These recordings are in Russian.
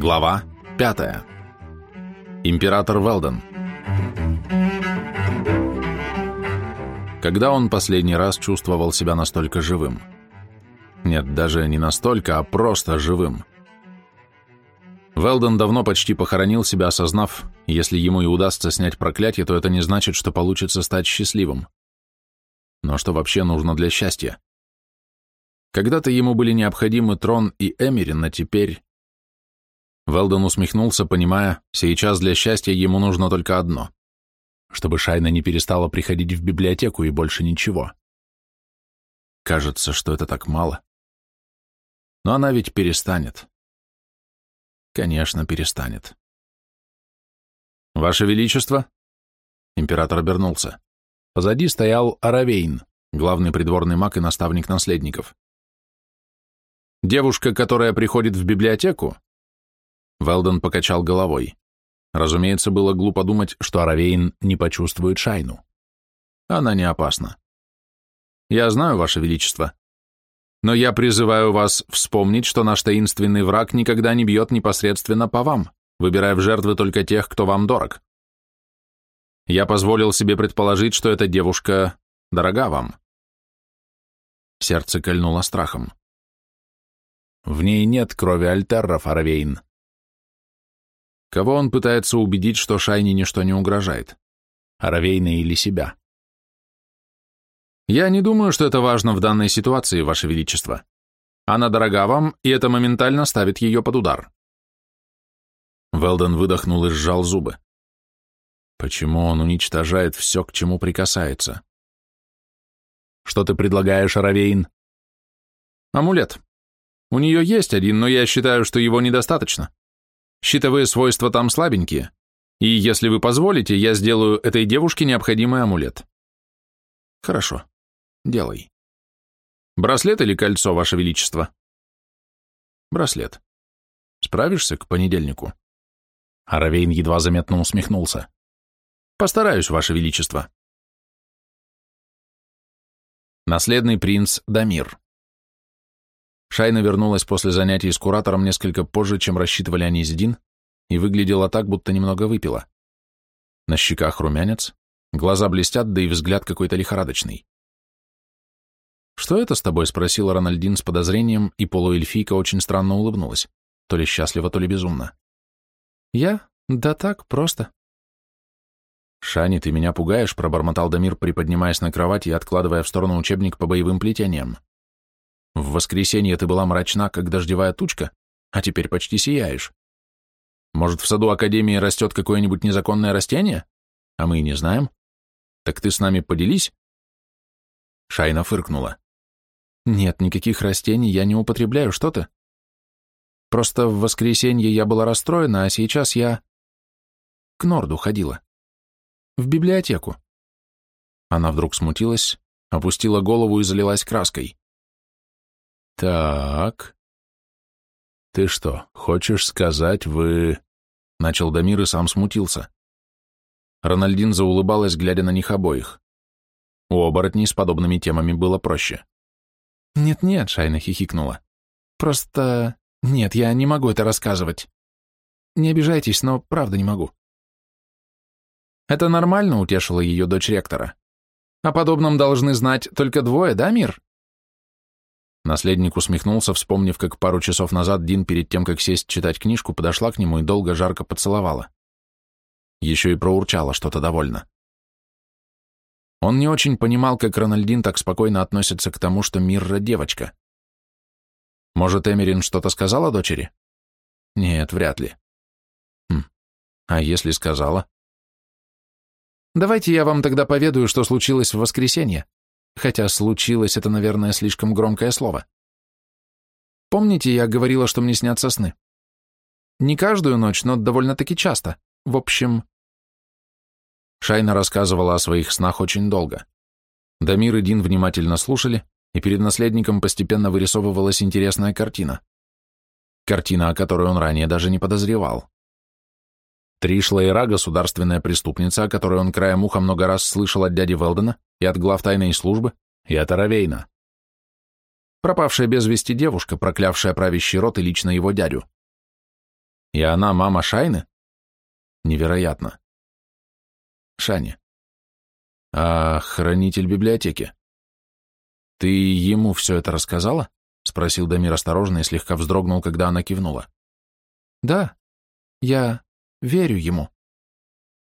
Глава 5. Император Велден. Когда он последний раз чувствовал себя настолько живым? Нет, даже не настолько, а просто живым. Велден давно почти похоронил себя, осознав, если ему и удастся снять проклятие, то это не значит, что получится стать счастливым. Но что вообще нужно для счастья? Когда-то ему были необходимы Трон и Эмерин, а теперь... Велдон усмехнулся, понимая, сейчас для счастья ему нужно только одно — чтобы Шайна не перестала приходить в библиотеку и больше ничего. Кажется, что это так мало. Но она ведь перестанет. Конечно, перестанет. «Ваше Величество?» Император обернулся. Позади стоял Аравейн, главный придворный маг и наставник наследников. Девушка, которая приходит в библиотеку? Велден покачал головой. Разумеется, было глупо думать, что Аравейн не почувствует Шайну. Она не опасна. Я знаю, Ваше Величество. Но я призываю вас вспомнить, что наш таинственный враг никогда не бьет непосредственно по вам, выбирая в жертвы только тех, кто вам дорог. Я позволил себе предположить, что эта девушка дорога вам. Сердце кольнуло страхом. В ней нет крови Альтерра, Фаравейн. Кого он пытается убедить, что Шайне ничто не угрожает? Аравейна или себя? Я не думаю, что это важно в данной ситуации, Ваше Величество. Она дорога вам, и это моментально ставит ее под удар. Велден выдохнул и сжал зубы. Почему он уничтожает все, к чему прикасается? Что ты предлагаешь, Аравейн? Амулет. У нее есть один, но я считаю, что его недостаточно. Щитовые свойства там слабенькие, и если вы позволите, я сделаю этой девушке необходимый амулет. Хорошо, делай. Браслет или кольцо, Ваше Величество? Браслет. Справишься к понедельнику? Аравейн едва заметно усмехнулся. Постараюсь, Ваше Величество. Наследный принц Дамир. Шайна вернулась после занятий с куратором несколько позже, чем рассчитывали они с Дин, и выглядела так, будто немного выпила. На щеках румянец, глаза блестят, да и взгляд какой-то лихорадочный. «Что это с тобой?» — спросила Рональдин с подозрением, и полуэльфийка очень странно улыбнулась, то ли счастливо, то ли безумно. «Я? Да так, просто». «Шани, ты меня пугаешь», — пробормотал Дамир, приподнимаясь на кровати и откладывая в сторону учебник по боевым плетениям. В воскресенье ты была мрачна, как дождевая тучка, а теперь почти сияешь. Может, в саду Академии растет какое-нибудь незаконное растение? А мы и не знаем. Так ты с нами поделись?» Шайна фыркнула. «Нет, никаких растений я не употребляю, что ты? Просто в воскресенье я была расстроена, а сейчас я... к Норду ходила. В библиотеку». Она вдруг смутилась, опустила голову и залилась краской. «Так...» «Ты что, хочешь сказать, вы...» Начал Дамир и сам смутился. Рональдин заулыбалась, глядя на них обоих. У оборотней с подобными темами было проще. «Нет-нет», — Шайна хихикнула. «Просто... Нет, я не могу это рассказывать. Не обижайтесь, но правда не могу». «Это нормально», — утешила ее дочь ректора. «О подобном должны знать только двое, да, Мир?» Наследник усмехнулся, вспомнив, как пару часов назад Дин перед тем, как сесть читать книжку, подошла к нему и долго жарко поцеловала. Еще и проурчала что-то довольно. Он не очень понимал, как Рональдин так спокойно относится к тому, что Мирра девочка. Может, Эмерин что-то сказала дочери? Нет, вряд ли. Хм. А если сказала? Давайте я вам тогда поведаю, что случилось в воскресенье, Хотя случилось это, наверное, слишком громкое слово. Помните, я говорила, что мне снятся сны? Не каждую ночь, но довольно-таки часто. В общем... Шайна рассказывала о своих снах очень долго. Дамир и Дин внимательно слушали, и перед наследником постепенно вырисовывалась интересная картина. Картина, о которой он ранее даже не подозревал. Тришла Ира — государственная преступница, о которой он краем уха много раз слышал от дяди Велдена и от глав тайной службы, и от Аравейна. Пропавшая без вести девушка, проклявшая правящий род и лично его дядю. И она мама Шайны? Невероятно. Шани. А хранитель библиотеки? Ты ему все это рассказала? Спросил Дамир осторожно и слегка вздрогнул, когда она кивнула. Да, я верю ему.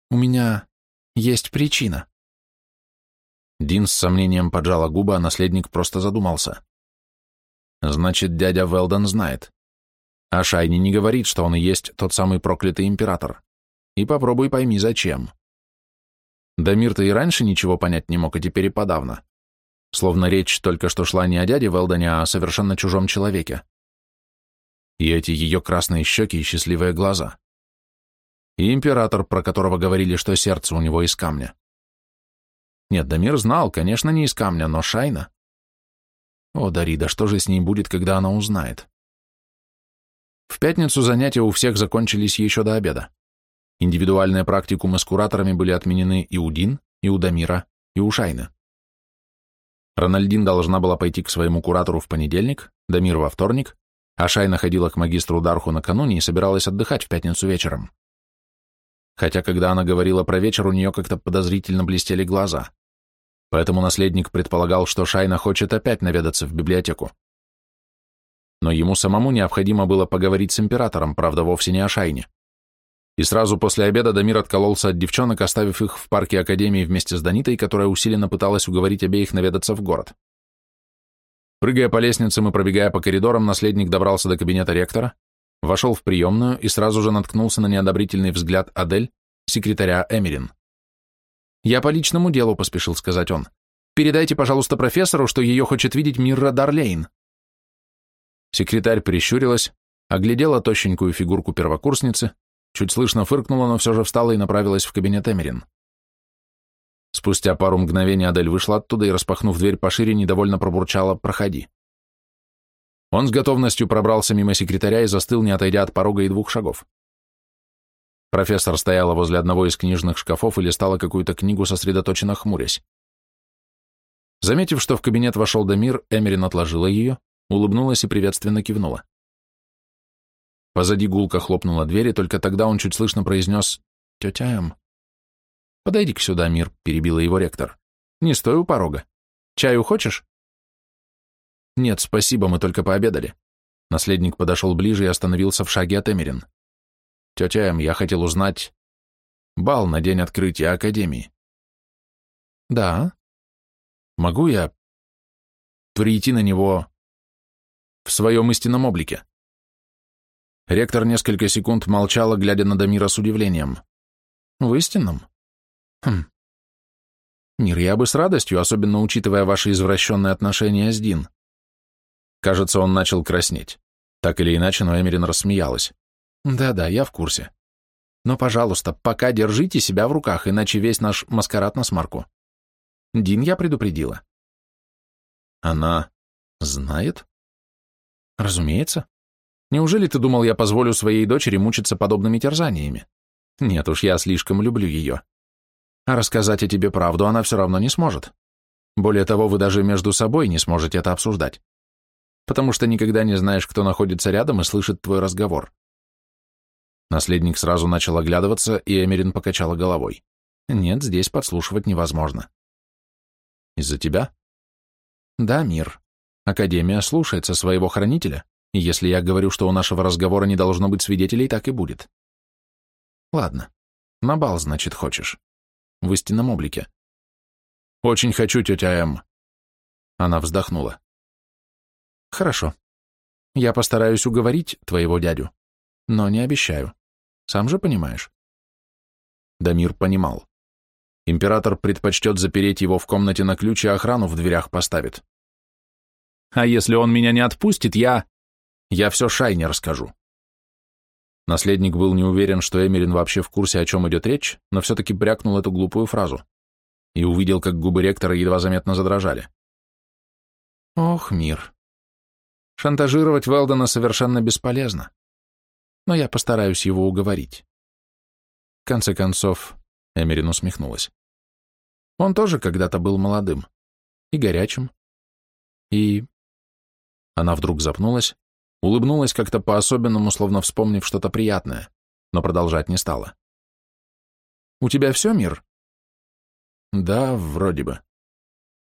У меня есть причина. Дин с сомнением поджала губы, а наследник просто задумался. Значит, дядя Велден знает. А Шайни не говорит, что он и есть тот самый проклятый император. И попробуй пойми, зачем. Дамир-то и раньше ничего понять не мог, а теперь и подавно. Словно речь только что шла не о дяде Велдоне, а о совершенно чужом человеке. И эти ее красные щеки и счастливые глаза. И император, про которого говорили, что сердце у него из камня. Нет, Дамир знал, конечно, не из камня, но Шайна. О, Дарида, что же с ней будет, когда она узнает? В пятницу занятия у всех закончились еще до обеда. Индивидуальные практикумы с кураторами были отменены и у Дин, и у Дамира, и у Шайны. Рональдин должна была пойти к своему куратору в понедельник, Дамир во вторник, а Шайна ходила к магистру Дарху накануне и собиралась отдыхать в пятницу вечером. Хотя, когда она говорила про вечер, у нее как-то подозрительно блестели глаза поэтому наследник предполагал, что Шайна хочет опять наведаться в библиотеку. Но ему самому необходимо было поговорить с императором, правда, вовсе не о Шайне. И сразу после обеда Дамир откололся от девчонок, оставив их в парке Академии вместе с Данитой, которая усиленно пыталась уговорить обеих наведаться в город. Прыгая по лестницам и пробегая по коридорам, наследник добрался до кабинета ректора, вошел в приемную и сразу же наткнулся на неодобрительный взгляд Адель, секретаря Эмерин. «Я по личному делу», — поспешил сказать он. «Передайте, пожалуйста, профессору, что ее хочет видеть Мирра Дарлейн». Секретарь прищурилась, оглядела тощенькую фигурку первокурсницы, чуть слышно фыркнула, но все же встала и направилась в кабинет Эмерин. Спустя пару мгновений Адель вышла оттуда и, распахнув дверь пошире, недовольно пробурчала «Проходи». Он с готовностью пробрался мимо секретаря и застыл, не отойдя от порога и двух шагов. Профессор стояла возле одного из книжных шкафов и листала какую-то книгу, сосредоточенно хмурясь. Заметив, что в кабинет вошел Дамир, Эмерин отложила ее, улыбнулась и приветственно кивнула. Позади гулко хлопнула дверь, и только тогда он чуть слышно произнес «Тетя Эм». «Подойди-ка сюда, Мир», — перебила его ректор. «Не стой у порога. Чаю хочешь?» «Нет, спасибо, мы только пообедали». Наследник подошел ближе и остановился в шаге от Эмерин. Тетя М, я хотел узнать... Бал на день открытия Академии. Да. Могу я прийти на него в своем истинном облике? Ректор несколько секунд молчала, глядя на Дамира с удивлением. В истинном? Хм. Мир, я бы с радостью, особенно учитывая ваши извращенные отношения с Дин. Кажется, он начал краснеть. Так или иначе, но Эмерин рассмеялась. Да-да, я в курсе. Но, пожалуйста, пока держите себя в руках, иначе весь наш маскарад на смарку. Дин я предупредила. Она знает? Разумеется. Неужели ты думал, я позволю своей дочери мучиться подобными терзаниями? Нет уж, я слишком люблю ее. А рассказать о тебе правду она все равно не сможет. Более того, вы даже между собой не сможете это обсуждать. Потому что никогда не знаешь, кто находится рядом и слышит твой разговор. Наследник сразу начал оглядываться, и Эмерин покачала головой. Нет, здесь подслушивать невозможно. Из-за тебя? Да, мир. Академия слушается своего хранителя, и если я говорю, что у нашего разговора не должно быть свидетелей, так и будет. Ладно. На бал, значит, хочешь. В истинном облике. Очень хочу, тетя М. Она вздохнула. Хорошо. Я постараюсь уговорить твоего дядю, но не обещаю. Сам же понимаешь. Дамир понимал. Император предпочтет запереть его в комнате на ключ и охрану в дверях поставит. А если он меня не отпустит, я... Я все Шайне расскажу. Наследник был не уверен, что Эмерин вообще в курсе, о чем идет речь, но все-таки брякнул эту глупую фразу и увидел, как губы ректора едва заметно задрожали. Ох, мир. Шантажировать Велдона совершенно бесполезно но я постараюсь его уговорить. В конце концов, Эмерин усмехнулась. Он тоже когда-то был молодым и горячим, и... Она вдруг запнулась, Улыбнулась как-то по-особенному, словно вспомнив что-то приятное, но продолжать не стала. «У тебя все, Мир?» «Да, вроде бы».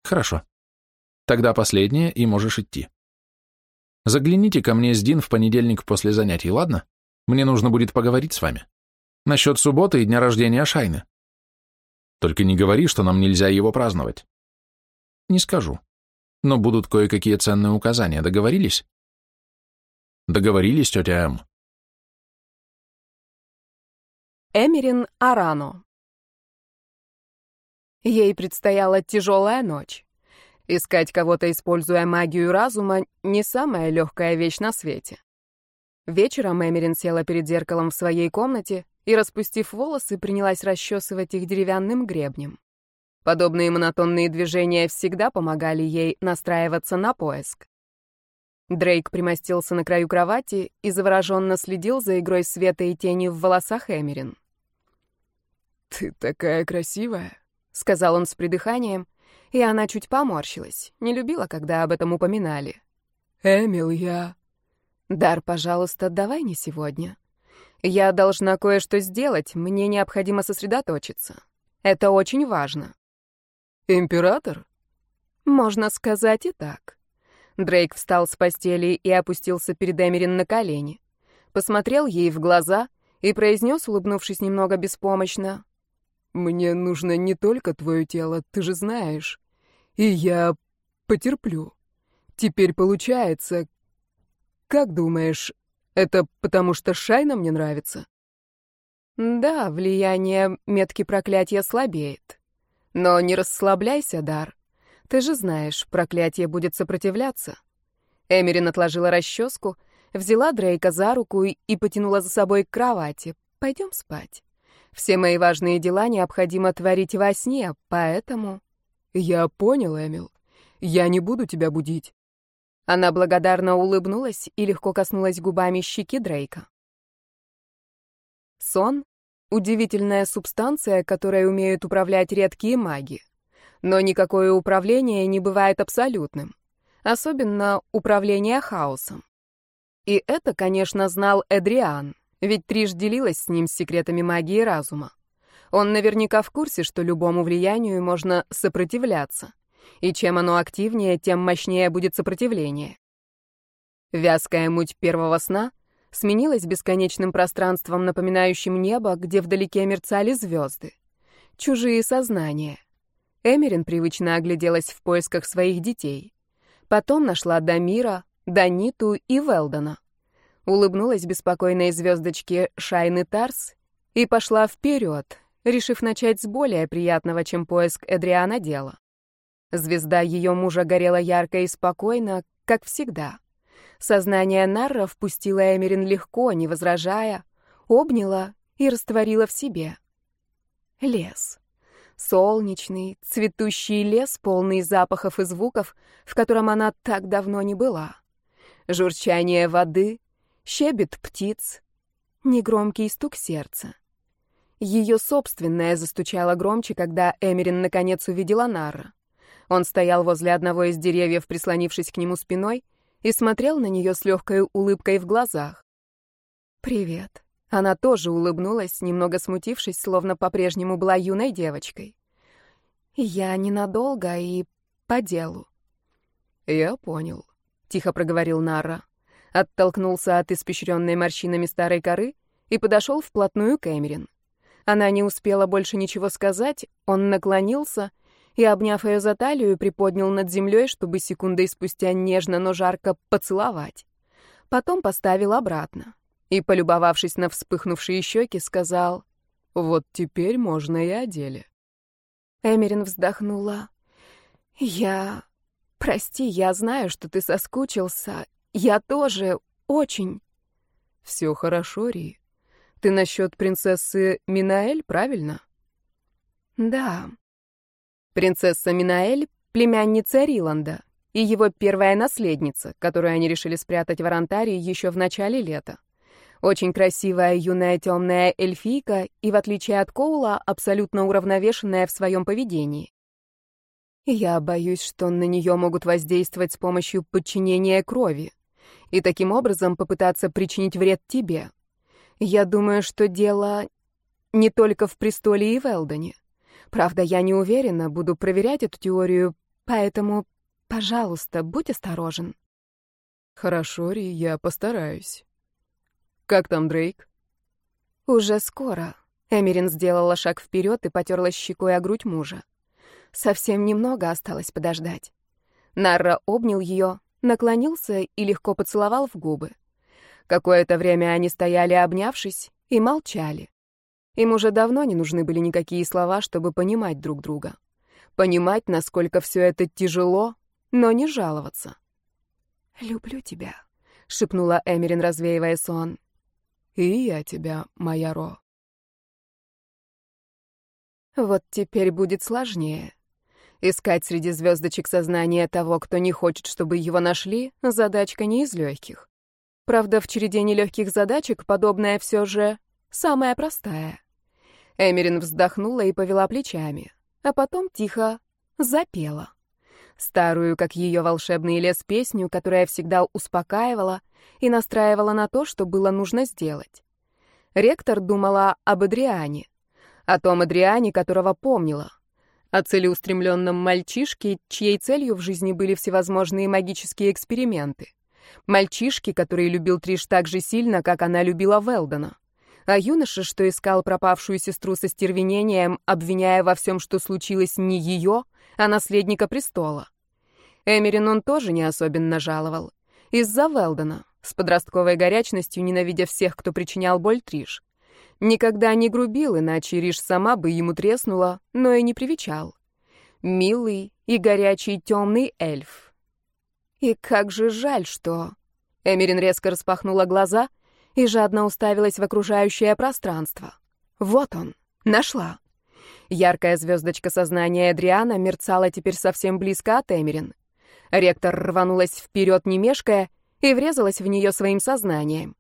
«Хорошо. Тогда последнее, и можешь идти. Загляните ко мне с Дин в понедельник после занятий, ладно? Мне нужно будет поговорить с вами. Насчет субботы и дня рождения Шайны. Только не говори, что нам нельзя его праздновать. Не скажу. Но будут кое-какие ценные указания. Договорились? Договорились, тетя М. Эмерин Арано Ей предстояла тяжелая ночь. Искать кого-то, используя магию разума, не самая легкая вещь на свете. Вечером Эмерин села перед зеркалом в своей комнате и, распустив волосы, принялась расчесывать их деревянным гребнем. Подобные монотонные движения всегда помогали ей настраиваться на поиск. Дрейк примостился на краю кровати и завороженно следил за игрой света и тени в волосах Эмерин. «Ты такая красивая», — сказал он с придыханием, и она чуть поморщилась, не любила, когда об этом упоминали. «Эмил, я...» «Дар, пожалуйста, давай не сегодня. Я должна кое-что сделать, мне необходимо сосредоточиться. Это очень важно». «Император?» «Можно сказать и так». Дрейк встал с постели и опустился перед Эмерин на колени. Посмотрел ей в глаза и произнес, улыбнувшись немного беспомощно, мне нужно не только твое тело, ты же знаешь. И я потерплю. Теперь получается. Как думаешь, это потому что Шайна мне нравится? Да, влияние метки проклятия слабеет. Но не расслабляйся, Дар. Ты же знаешь, проклятие будет сопротивляться. Эмерин отложила расческу, взяла Дрейка за руку и, потянула за собой к кровати. Пойдем спать. Все мои важные дела необходимо творить во сне, поэтому... Я понял, Эмил. Я не буду тебя будить. Она благодарно улыбнулась и легко коснулась губами щеки Дрейка. Сон — удивительная субстанция, которой умеют управлять редкие маги. Но никакое управление не бывает абсолютным. Особенно управление хаосом. И это, конечно, знал Эдриан. Ведь Триш делилась с ним секретами магии разума. Он наверняка в курсе, что любому влиянию можно сопротивляться. И чем оно активнее, тем мощнее будет сопротивление. Вязкая муть первого сна сменилась бесконечным пространством, напоминающим небо, где вдалеке мерцали звезды. Чужие сознания. Эмерин привычно огляделась в поисках своих детей. Потом нашла Дамира, Даниту и Велдона улыбнулась беспокойной звездочке Шайны Тарс и пошла вперед, решив начать с более приятного, чем поиск Эдриана дела. Звезда ее мужа горела ярко и спокойно, как всегда. Сознание Нарра впустила Эмерин легко, не возражая, обняла и растворила в себе. Лес. Солнечный, цветущий лес, полный запахов и звуков, в котором она так давно не была. Журчание воды, щебет птиц, негромкий стук сердца. Ее собственное застучало громче, когда Эмерин наконец увидела Нара. Он стоял возле одного из деревьев, прислонившись к нему спиной, и смотрел на нее с легкой улыбкой в глазах. «Привет». Она тоже улыбнулась, немного смутившись, словно по-прежнему была юной девочкой. «Я ненадолго и по делу». «Я понял», — тихо проговорил Нара оттолкнулся от испещренной морщинами старой коры и подошел вплотную к Эмерин. Она не успела больше ничего сказать, он наклонился и, обняв ее за талию, приподнял над землей, чтобы секундой спустя нежно, но жарко поцеловать. Потом поставил обратно и, полюбовавшись на вспыхнувшие щеки, сказал «Вот теперь можно и о деле». Эмерин вздохнула. «Я... Прости, я знаю, что ты соскучился, я тоже очень. Все хорошо, Ри. Ты насчет принцессы Минаэль, правильно? Да. Принцесса Минаэль — племянница Риланда и его первая наследница, которую они решили спрятать в Арантарии еще в начале лета. Очень красивая юная темная эльфийка и, в отличие от Коула, абсолютно уравновешенная в своем поведении. Я боюсь, что на нее могут воздействовать с помощью подчинения крови. и таким образом попытаться причинить вред тебе. Я думаю, что дело не только в престоле и Велдоне. Правда, я не уверена, буду проверять эту теорию, поэтому, пожалуйста, будь осторожен. Хорошо, Ри, я постараюсь. Как там Дрейк? Уже скоро. Эмерин сделала шаг вперед и потерла щекой о грудь мужа. Совсем немного осталось подождать. Нарра обнял ее, наклонился и легко поцеловал в губы. Какое-то время они стояли, обнявшись, и молчали. Им уже давно не нужны были никакие слова, чтобы понимать друг друга. Понимать, насколько все это тяжело, но не жаловаться. «Люблю тебя», — шепнула Эмерин, развеивая сон. «И я тебя, моя Ро». Вот теперь будет сложнее. Искать среди звездочек сознание того, кто не хочет, чтобы его нашли, задачка не из легких. Правда, в череде нелегких задачек подобная все же самая простая. Эмерин вздохнула и повела плечами, а потом тихо запела. Старую, как ее волшебный лес, песню, которая всегда успокаивала и настраивала на то, что было нужно сделать. Ректор думала об Адриане, о том Адриане, которого помнила, о целеустремленном мальчишке, чьей целью в жизни были всевозможные магические эксперименты. Мальчишке, который любил Триш так же сильно, как она любила Велдона. А юноша, что искал пропавшую сестру со стервенением, обвиняя во всем, что случилось не ее, а наследника престола. Эмерин он тоже не особенно жаловал. Из-за Велдона, с подростковой горячностью ненавидя всех, кто причинял боль Триш. Никогда не грубил, иначе Риш сама бы ему треснула, но и не привечал. Милый и горячий темный эльф. И как же жаль, что... Эмерин резко распахнула глаза и жадно уставилась в окружающее пространство. Вот он, нашла. Яркая звездочка сознания Адриана мерцала теперь совсем близко от Эмерин. Ректор рванулась вперед, не мешкая, и врезалась в нее своим сознанием.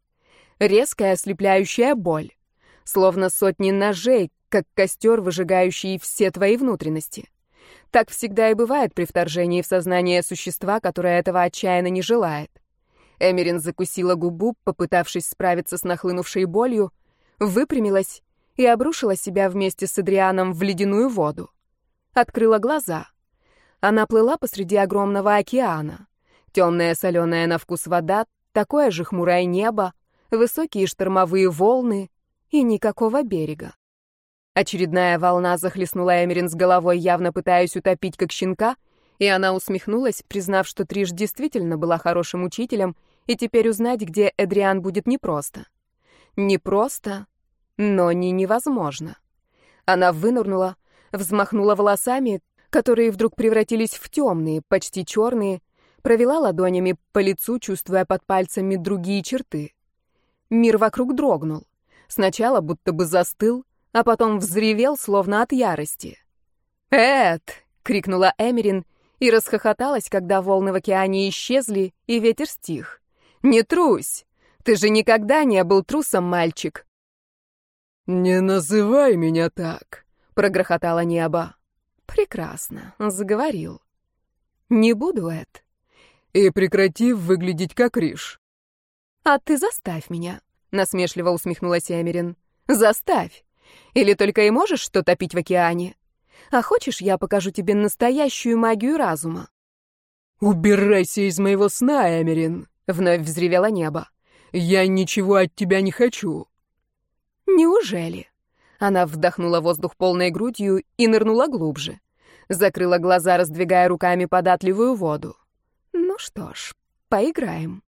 Резкая ослепляющая боль словно сотни ножей, как костер, выжигающий все твои внутренности. Так всегда и бывает при вторжении в сознание существа, которое этого отчаянно не желает. Эмерин закусила губу, попытавшись справиться с нахлынувшей болью, выпрямилась и обрушила себя вместе с Адрианом в ледяную воду. Открыла глаза. Она плыла посреди огромного океана. Темная соленая на вкус вода, такое же хмурое небо, высокие штормовые волны, и никакого берега. Очередная волна захлестнула Эмерин с головой, явно пытаясь утопить как щенка, и она усмехнулась, признав, что Триш действительно была хорошим учителем, и теперь узнать, где Эдриан, будет непросто. Непросто, но не невозможно. Она вынырнула, взмахнула волосами, которые вдруг превратились в темные, почти черные, провела ладонями по лицу, чувствуя под пальцами другие черты. Мир вокруг дрогнул. Сначала будто бы застыл, а потом взревел, словно от ярости. «Эд!» — крикнула Эмерин и расхохоталась, когда волны в океане исчезли, и ветер стих. «Не трусь! Ты же никогда не был трусом, мальчик!» «Не называй меня так!» — прогрохотало небо. «Прекрасно, заговорил. Не буду, Эд». «И прекрати выглядеть как Риш». «А ты заставь меня», насмешливо усмехнулась Эмерин. Заставь. Или только и можешь что топить в океане? А хочешь, я покажу тебе настоящую магию разума? Убирайся из моего сна, Эмерин, вновь взревело небо. Я ничего от тебя не хочу. Неужели? Она вдохнула воздух полной грудью и нырнула глубже. Закрыла глаза, раздвигая руками податливую воду. Ну что ж, поиграем.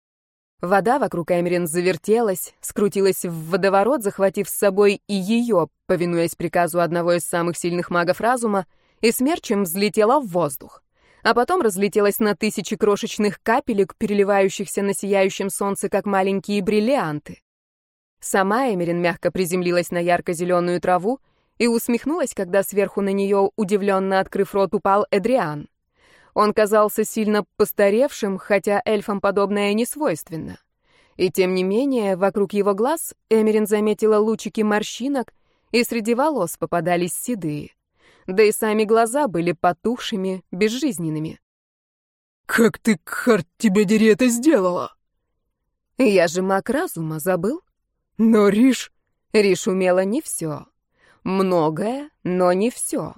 Вода вокруг Эмерин завертелась, скрутилась в водоворот, захватив с собой и ее, повинуясь приказу одного из самых сильных магов разума, и смерчем взлетела в воздух. А потом разлетелась на тысячи крошечных капелек, переливающихся на сияющем солнце, как маленькие бриллианты. Сама Эмерин мягко приземлилась на ярко-зеленую траву и усмехнулась, когда сверху на нее, удивленно открыв рот, упал Эдриан. Он казался сильно постаревшим, хотя эльфам подобное не свойственно. И тем не менее, вокруг его глаз Эмерин заметила лучики морщинок, и среди волос попадались седые. Да и сами глаза были потухшими, безжизненными. «Как ты, Харт, тебя дери, это сделала?» Я же маг разума, забыл? Но Риш... Риш умела не все. Многое, но не все.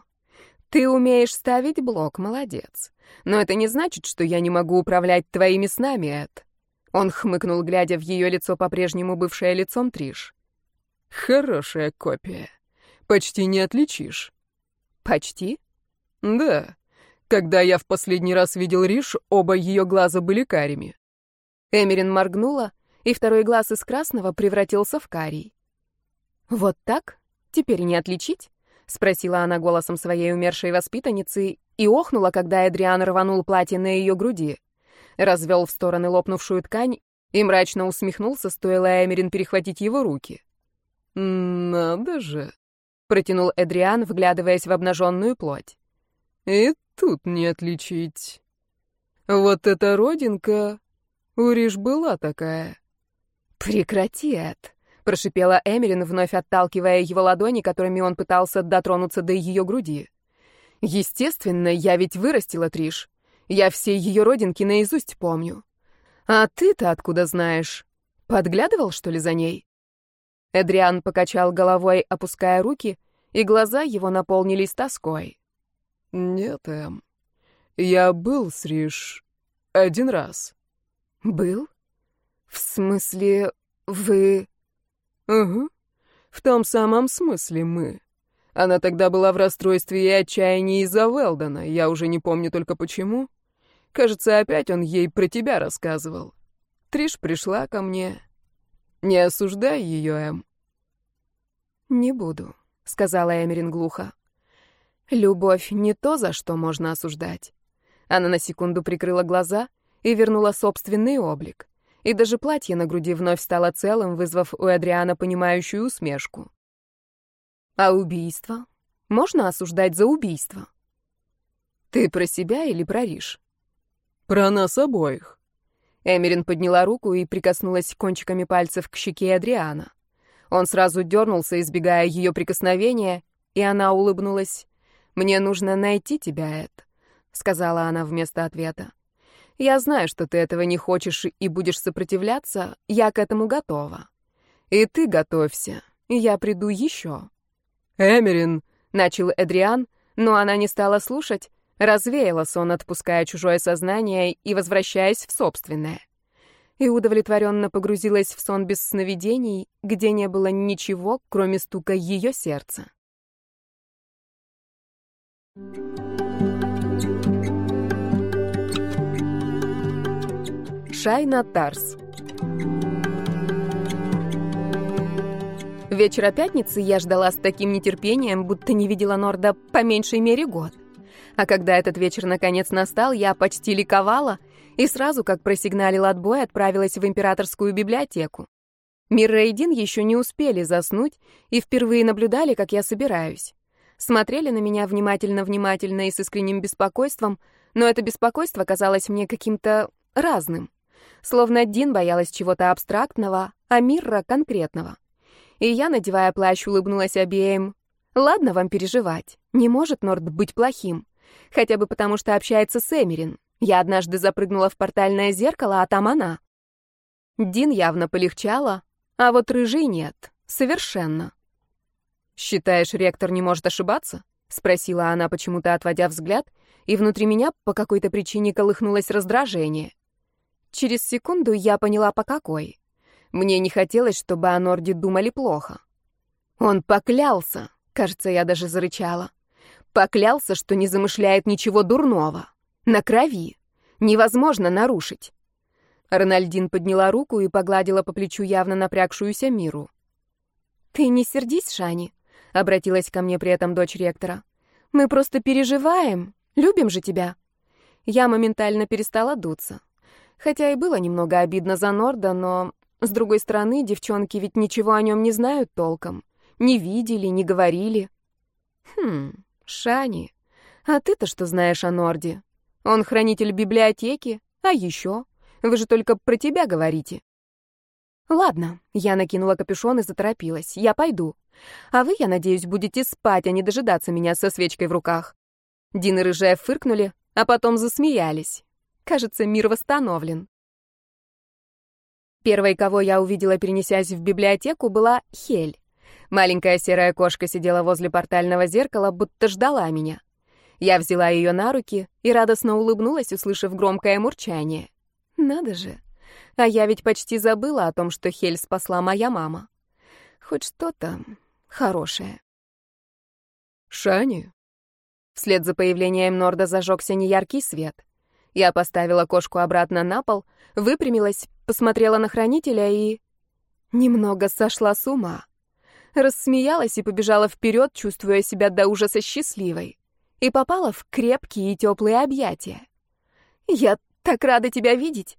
Ты умеешь ставить блок, молодец. Но это не значит, что я не могу управлять твоими снами, Эд. Он хмыкнул, глядя в ее лицо, по-прежнему бывшее лицом Триш. Хорошая копия. Почти не отличишь. Почти? Да. Когда я в последний раз видел Риш, оба ее глаза были карими. Эмерин моргнула, и второй глаз из красного превратился в карий. «Вот так? Теперь не отличить?» — спросила она голосом своей умершей воспитанницы и охнула, когда Эдриан рванул платье на ее груди. Развел в стороны лопнувшую ткань и мрачно усмехнулся, стоило Эмерин перехватить его руки. «Надо же!» — протянул Эдриан, вглядываясь в обнаженную плоть. «И тут не отличить. Вот эта родинка у Риш была такая». «Прекрати, Эд!» — прошипела Эмерин, вновь отталкивая его ладони, которыми он пытался дотронуться до ее груди. «Естественно, я ведь вырастила Триш. Я все ее родинки наизусть помню. А ты-то откуда знаешь? Подглядывал, что ли, за ней?» Эдриан покачал головой, опуская руки, и глаза его наполнились тоской. «Нет, Эм, я был с Риш один раз». «Был? В смысле, вы...» «Угу. В том самом смысле мы. Она тогда была в расстройстве и отчаянии из-за Велдона, я уже не помню только почему. Кажется, опять он ей про тебя рассказывал. Триш пришла ко мне. Не осуждай ее, Эм». «Не буду», — сказала Эмерин глухо. «Любовь не то, за что можно осуждать». Она на секунду прикрыла глаза и вернула собственный облик и даже платье на груди вновь стало целым, вызвав у Адриана понимающую усмешку. А убийство? Можно осуждать за убийство? Ты про себя или про Риш? Про нас обоих. Эмерин подняла руку и прикоснулась кончиками пальцев к щеке Адриана. Он сразу дернулся, избегая ее прикосновения, и она улыбнулась. «Мне нужно найти тебя, Эд», — сказала она вместо ответа. Я знаю, что ты этого не хочешь и будешь сопротивляться, я к этому готова. И ты готовься, я приду еще». «Эмерин», — начал Эдриан, но она не стала слушать, развеяла сон, отпуская чужое сознание и возвращаясь в собственное. И удовлетворенно погрузилась в сон без сновидений, где не было ничего, кроме стука ее сердца. Шайна Тарс. Вечера пятницы я ждала с таким нетерпением, будто не видела Норда по меньшей мере год. А когда этот вечер наконец настал, я почти ликовала и сразу, как просигналил отбой, отправилась в императорскую библиотеку. Мир Рейдин еще не успели заснуть и впервые наблюдали, как я собираюсь. Смотрели на меня внимательно-внимательно и с искренним беспокойством, но это беспокойство казалось мне каким-то разным. Словно Дин боялась чего-то абстрактного, а Мирра — конкретного. И я, надевая плащ, улыбнулась обеим. Ладно вам переживать. Не может Норд быть плохим. Хотя бы потому, что общается с Эмерин. Я однажды запрыгнула в портальное зеркало, а там она. Дин явно полегчало, а вот рыжий нет. Совершенно. «Считаешь, ректор не может ошибаться?» — спросила она, почему-то отводя взгляд, и внутри меня по какой-то причине колыхнулось раздражение. Через секунду я поняла, по какой. Мне не хотелось, чтобы о Норде думали плохо. Он поклялся, кажется, я даже зарычала. Поклялся, что не замышляет ничего дурного. На крови. Невозможно нарушить. Рональдин подняла руку и погладила по плечу явно напрягшуюся Миру. «Ты не сердись, Шани», — обратилась ко мне при этом дочь ректора. «Мы просто переживаем. Любим же тебя». Я моментально перестала дуться. Хотя и было немного обидно за Норда, но, с другой стороны, девчонки ведь ничего о нем не знают толком. Не видели, не говорили. Хм, Шани, а ты-то что знаешь о Норде? Он хранитель библиотеки, а еще? Вы же только про тебя говорите. Ладно, я накинула капюшон и заторопилась. Я пойду. А вы, я надеюсь, будете спать, а не дожидаться меня со свечкой в руках. Дин и Рыжая фыркнули, а потом засмеялись. Кажется, мир восстановлен. Первой, кого я увидела, перенесясь в библиотеку, была Хель. Маленькая серая кошка сидела возле портального зеркала, будто ждала меня. Я взяла ее на руки и радостно улыбнулась, услышав громкое мурчание. Надо же. А я ведь почти забыла о том, что Хель спасла моя мама. Хоть что-то хорошее. «Шани?» Вслед за появлением Норда зажегся неяркий свет. Я поставила кошку обратно на пол, выпрямилась, посмотрела на хранителя и... Немного сошла с ума. Рассмеялась и побежала вперед, чувствуя себя до ужаса счастливой. И попала в крепкие и теплые объятия. «Я так рада тебя видеть!»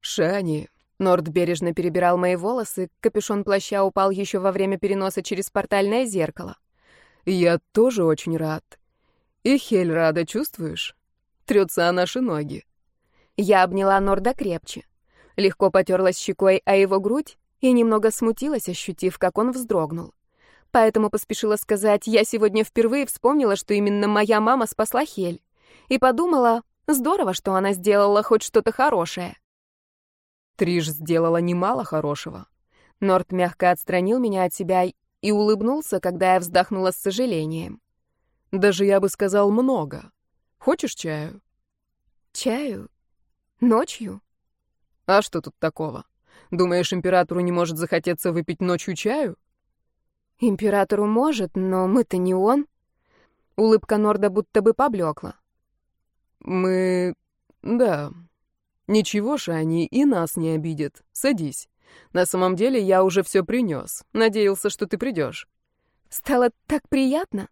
«Шани!» Норд бережно перебирал мои волосы, капюшон плаща упал еще во время переноса через портальное зеркало. «Я тоже очень рад. И Хель рада, чувствуешь? Трется о наши ноги». Я обняла Норда крепче. Легко потерлась щекой о его грудь и немного смутилась, ощутив, как он вздрогнул. Поэтому поспешила сказать, я сегодня впервые вспомнила, что именно моя мама спасла Хель. И подумала, здорово, что она сделала хоть что-то хорошее. Триш сделала немало хорошего. Норт мягко отстранил меня от себя и улыбнулся, когда я вздохнула с сожалением. Даже я бы сказал много. Хочешь чаю? Чаю? Ночью? А что тут такого? Думаешь, императору не может захотеться выпить ночью чаю? Императору может, но мы-то не он. Улыбка Норда будто бы поблекла. Мы... да. Ничего, Шани, и нас не обидит. Садись. На самом деле я уже все принес. Надеялся, что ты придешь. Стало так приятно.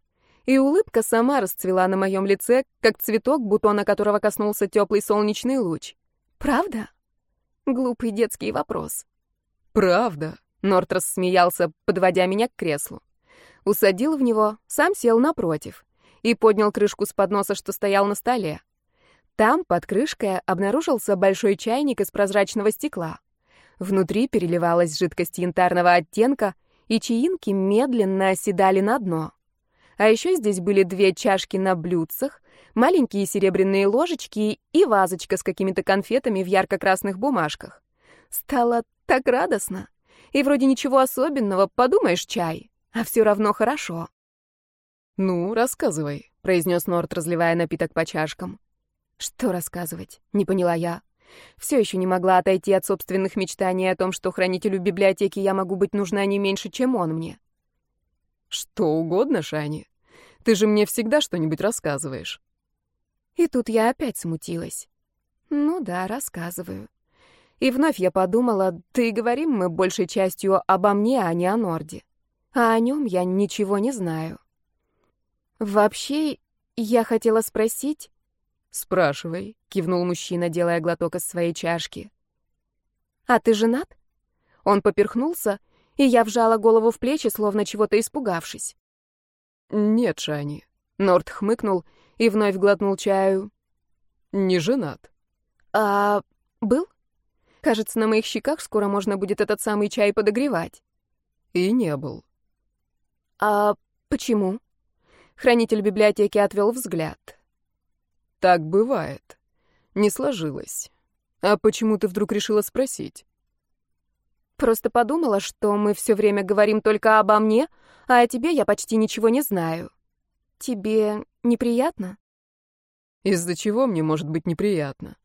И улыбка сама расцвела на моем лице, как цветок, бутона которого коснулся теплый солнечный луч. Правда? Глупый детский вопрос. Правда. Норт рассмеялся, подводя меня к креслу. Усадил в него, сам сел напротив и поднял крышку с подноса, что стоял на столе. Там, под крышкой, обнаружился большой чайник из прозрачного стекла. Внутри переливалась жидкость янтарного оттенка, и чаинки медленно оседали на дно. А еще здесь были две чашки на блюдцах, маленькие серебряные ложечки и вазочка с какими-то конфетами в ярко-красных бумажках. Стало так радостно. И вроде ничего особенного, подумаешь, чай. А все равно хорошо. «Ну, рассказывай», — произнес Норт, разливая напиток по чашкам. «Что рассказывать?» — не поняла я. Все еще не могла отойти от собственных мечтаний о том, что хранителю библиотеки я могу быть нужна не меньше, чем он мне. «Что угодно, Шани. Ты же мне всегда что-нибудь рассказываешь». И тут я опять смутилась. «Ну да, рассказываю». И вновь я подумала, да говорим мы большей частью обо мне, а не о Норде. А о нем я ничего не знаю. Вообще, я хотела спросить... «Спрашивай», — кивнул мужчина, делая глоток из своей чашки. «А ты женат?» Он поперхнулся, и я вжала голову в плечи, словно чего-то испугавшись. «Нет, Шани». Норд хмыкнул и вновь глотнул чаю. «Не женат». «А был?» Кажется, на моих щеках скоро можно будет этот самый чай подогревать. И не был. А почему? Хранитель библиотеки отвел взгляд. Так бывает. Не сложилось. А почему ты вдруг решила спросить? Просто подумала, что мы все время говорим только обо мне, а о тебе я почти ничего не знаю. Тебе неприятно? Из-за чего мне может быть неприятно?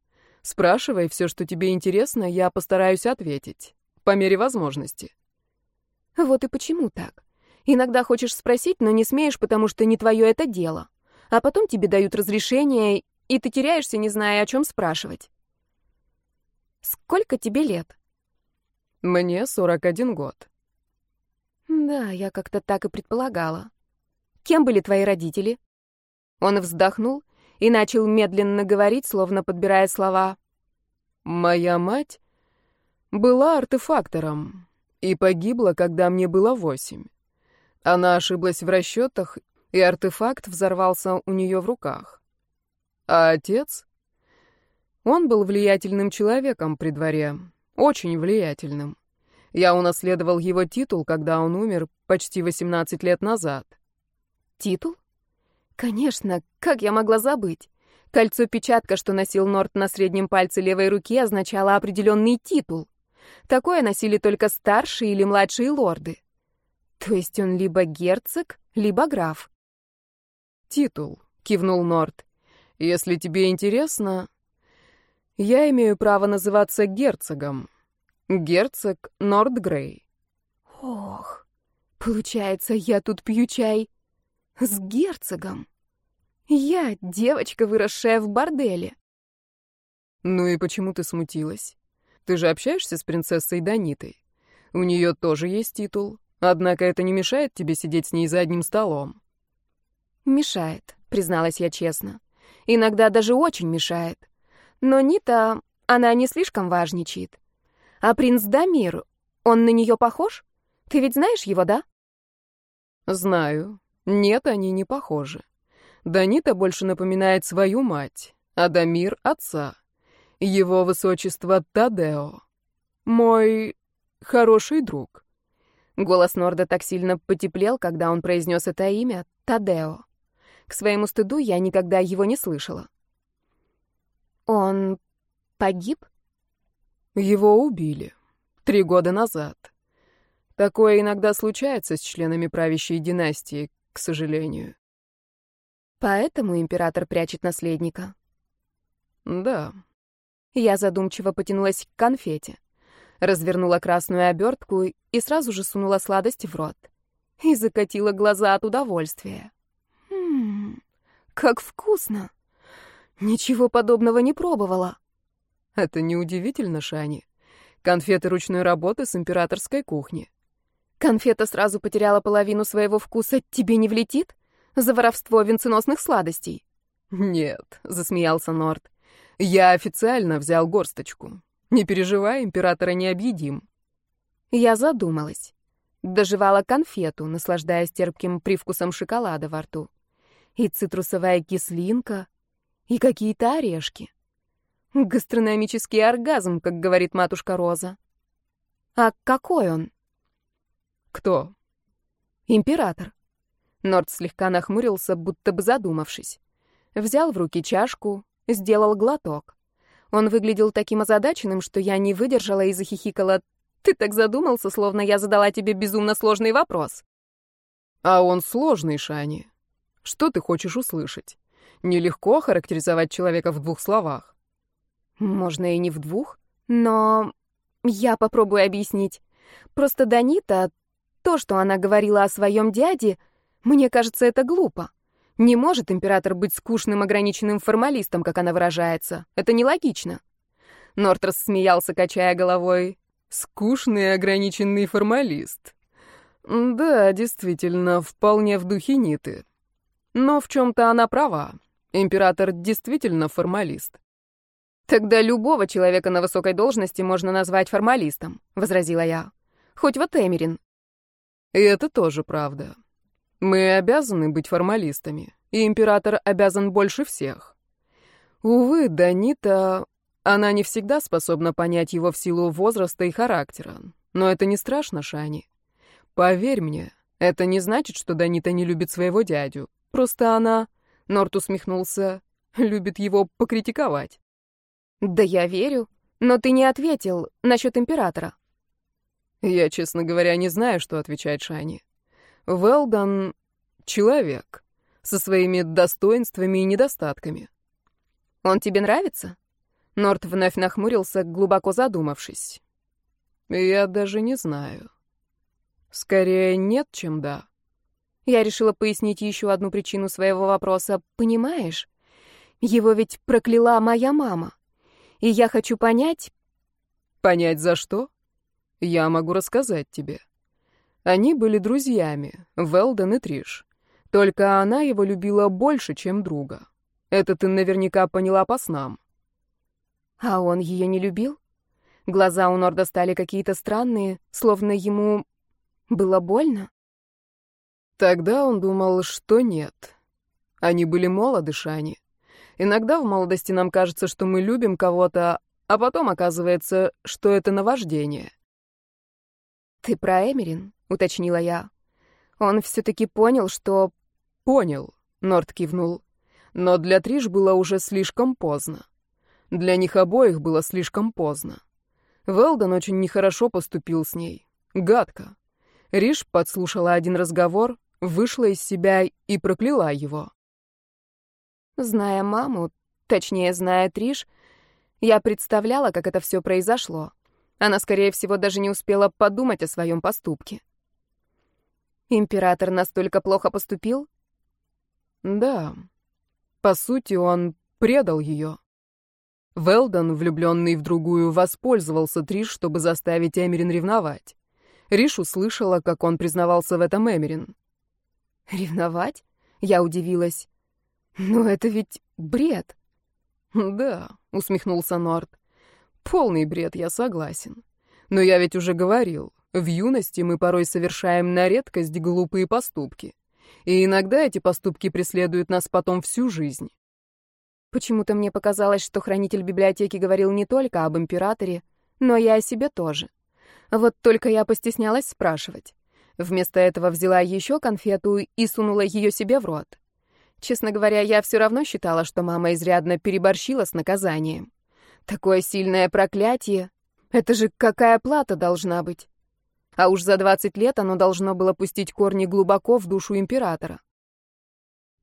Спрашивай все, что тебе интересно, я постараюсь ответить. По мере возможности. Вот и почему так? Иногда хочешь спросить, но не смеешь, потому что не твое это дело. А потом тебе дают разрешение, и ты теряешься, не зная, о чем спрашивать. Сколько тебе лет? Мне 41 год. Да, я как-то так и предполагала. Кем были твои родители? Он вздохнул и начал медленно говорить, словно подбирая слова. «Моя мать была артефактором и погибла, когда мне было восемь. Она ошиблась в расчетах, и артефакт взорвался у нее в руках. А отец? Он был влиятельным человеком при дворе, очень влиятельным. Я унаследовал его титул, когда он умер почти 18 лет назад. Титул? Конечно, как я могла забыть? Кольцо-печатка, что носил Норт на среднем пальце левой руки, означало определенный титул. Такое носили только старшие или младшие лорды. То есть он либо герцог, либо граф. «Титул», — кивнул Норт. «Если тебе интересно, я имею право называться герцогом. Герцог Нордгрей». «Ох, получается, я тут пью чай с герцогом. Я девочка, выросшая в борделе». «Ну и почему ты смутилась? Ты же общаешься с принцессой Данитой. У нее тоже есть титул, однако это не мешает тебе сидеть с ней за одним столом». «Мешает», — призналась я честно. «Иногда даже очень мешает. Но Нита, она не слишком важничает. А принц Дамир, он на нее похож? Ты ведь знаешь его, да?» «Знаю. Нет, они не похожи. Данита больше напоминает свою мать, а Дамир — отца. Его высочество Тадео. Мой хороший друг». Голос Норда так сильно потеплел, когда он произнес это имя — Тадео. К своему стыду я никогда его не слышала. Он погиб? Его убили. Три года назад. Такое иногда случается с членами правящей династии, к сожалению. Поэтому император прячет наследника? Да. Я задумчиво потянулась к конфете. Развернула красную обертку и сразу же сунула сладость в рот. И закатила глаза от удовольствия. Ммм, как вкусно! Ничего подобного не пробовала. Это неудивительно, Шани. Конфеты ручной работы с императорской кухни. Конфета сразу потеряла половину своего вкуса. Тебе не влетит? За воровство венценосных сладостей. Нет, засмеялся Норд. Я официально взял горсточку. Не переживай, императора не объедим. Я задумалась. Доживала конфету, наслаждаясь терпким привкусом шоколада во рту и цитрусовая кислинка, и какие-то орешки. Гастрономический оргазм, как говорит матушка Роза. А какой он? Кто? Император. Норд слегка нахмурился, будто бы задумавшись. Взял в руки чашку, сделал глоток. Он выглядел таким озадаченным, что я не выдержала и захихикала. «Ты так задумался, словно я задала тебе безумно сложный вопрос». «А он сложный, Шани. Что ты хочешь услышать? Нелегко характеризовать человека в двух словах. Можно и не в двух, но я попробую объяснить. Просто Данита, то, что она говорила о своем дяде, мне кажется, это глупо. Не может император быть скучным ограниченным формалистом, как она выражается. Это нелогично. Нортрос смеялся, качая головой. «Скучный ограниченный формалист. Да, действительно, вполне в духе Ниты. Но в чем-то она права. Император действительно формалист. «Тогда любого человека на высокой должности можно назвать формалистом», — возразила я. «Хоть вот Эмерин». И это тоже правда. Мы обязаны быть формалистами, и император обязан больше всех. Увы, Данита, она не всегда способна понять его в силу возраста и характера. Но это не страшно, Шани. Поверь мне, это не значит, что Данита не любит своего дядю. Просто она, Норт усмехнулся, любит его покритиковать. Да я верю, но ты не ответил насчет императора. Я, честно говоря, не знаю, что отвечать Шани. Велдон — человек, со своими достоинствами и недостатками. Он тебе нравится? Норт вновь нахмурился, глубоко задумавшись. Я даже не знаю. Скорее нет, чем да. Я решила пояснить еще одну причину своего вопроса. Понимаешь? Его ведь прокляла моя мама. И я хочу понять... Понять за что? Я могу рассказать тебе. Они были друзьями, Велден и Триш. Только она его любила больше, чем друга. Это ты наверняка поняла по снам. А он ее не любил? Глаза у Норда стали какие-то странные, словно ему было больно. Тогда он думал, что нет. Они были молоды, Шани. Иногда в молодости нам кажется, что мы любим кого-то, а потом оказывается, что это наваждение. «Ты про Эмерин?» — уточнила я. «Он все-таки понял, что...» «Понял», — Норд кивнул. «Но для Триш было уже слишком поздно. Для них обоих было слишком поздно. Велдон очень нехорошо поступил с ней. Гадко. Риш подслушала один разговор, вышла из себя и прокляла его. Зная маму, точнее, зная Триш, я представляла, как это все произошло. Она, скорее всего, даже не успела подумать о своем поступке. Император настолько плохо поступил? Да. По сути, он предал ее. Велдон, влюбленный в другую, воспользовался Триш, чтобы заставить Эмерин ревновать. Риш услышала, как он признавался в этом Эмерин. «Ревновать?» — я удивилась. «Но это ведь бред». «Да», — усмехнулся Норд. «Полный бред, я согласен. Но я ведь уже говорил, в юности мы порой совершаем на редкость глупые поступки. И иногда эти поступки преследуют нас потом всю жизнь». Почему-то мне показалось, что хранитель библиотеки говорил не только об императоре, но и о себе тоже. Вот только я постеснялась спрашивать. Вместо этого взяла еще конфету и сунула ее себе в рот. Честно говоря, я все равно считала, что мама изрядно переборщила с наказанием. Такое сильное проклятие. Это же какая плата должна быть? А уж за 20 лет оно должно было пустить корни глубоко в душу императора.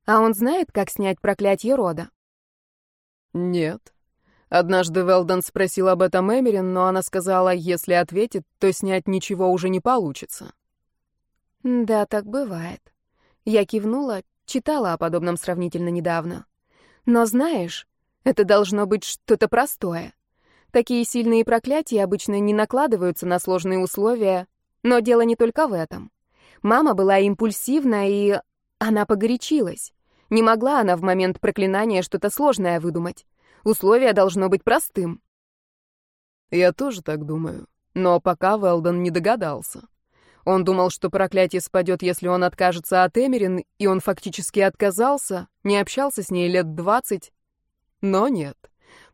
А он знает, как снять проклятие рода? Нет. Однажды Велдон спросил об этом Эмерин, но она сказала, если ответит, то снять ничего уже не получится. Да, так бывает. Я кивнула, читала о подобном сравнительно недавно. Но знаешь, это должно быть что-то простое. Такие сильные проклятия обычно не накладываются на сложные условия, но дело не только в этом. Мама была импульсивна, и она погорячилась. Не могла она в момент проклинания что-то сложное выдумать. Условие должно быть простым. Я тоже так думаю. Но пока Велдон не догадался. Он думал, что проклятие спадет, если он откажется от Эмерин, и он фактически отказался, не общался с ней лет двадцать. Но нет,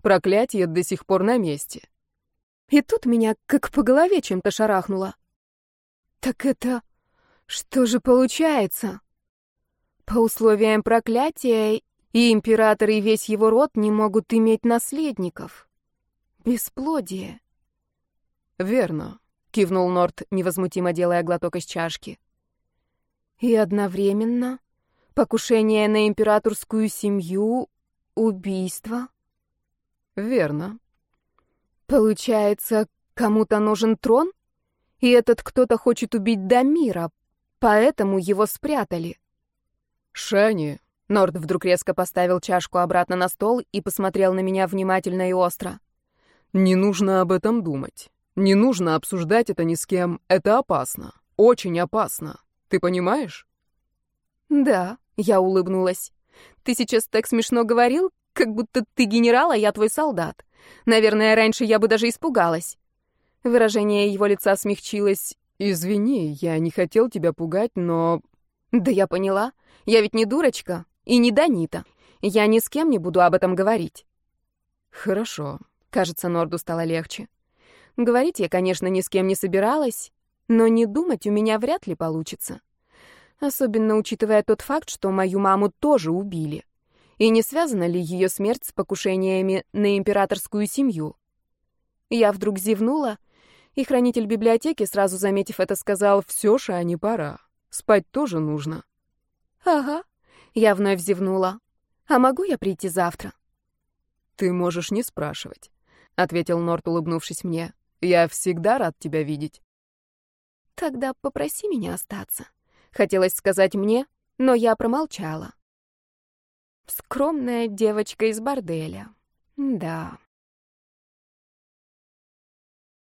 проклятие до сих пор на месте. И тут меня как по голове чем-то шарахнуло. Так это... Что же получается? По условиям проклятия и император, и весь его род не могут иметь наследников. Бесплодие. Верно, кивнул Норт, невозмутимо делая глоток из чашки. И одновременно покушение на императорскую семью, убийство. Верно. Получается, кому-то нужен трон, и этот кто-то хочет убить Дамира, поэтому его спрятали. Шани, Норд вдруг резко поставил чашку обратно на стол и посмотрел на меня внимательно и остро. «Не нужно об этом думать. Не нужно обсуждать это ни с кем. Это опасно. Очень опасно. Ты понимаешь?» «Да», — я улыбнулась. «Ты сейчас так смешно говорил, как будто ты генерал, а я твой солдат. Наверное, раньше я бы даже испугалась». Выражение его лица смягчилось. «Извини, я не хотел тебя пугать, но...» «Да я поняла. Я ведь не дурочка. И не Данита. Я ни с кем не буду об этом говорить. Хорошо. Кажется, Норду стало легче. Говорить я, конечно, ни с кем не собиралась, но не думать у меня вряд ли получится. Особенно учитывая тот факт, что мою маму тоже убили. И не связана ли ее смерть с покушениями на императорскую семью? Я вдруг зевнула, и хранитель библиотеки, сразу заметив это, сказал, «Все, Шани, пора. Спать тоже нужно». «Ага», я вновь зевнула. «А могу я прийти завтра?» «Ты можешь не спрашивать», — ответил Норт, улыбнувшись мне. «Я всегда рад тебя видеть». «Тогда попроси меня остаться», — хотелось сказать мне, но я промолчала. Скромная девочка из борделя. Да.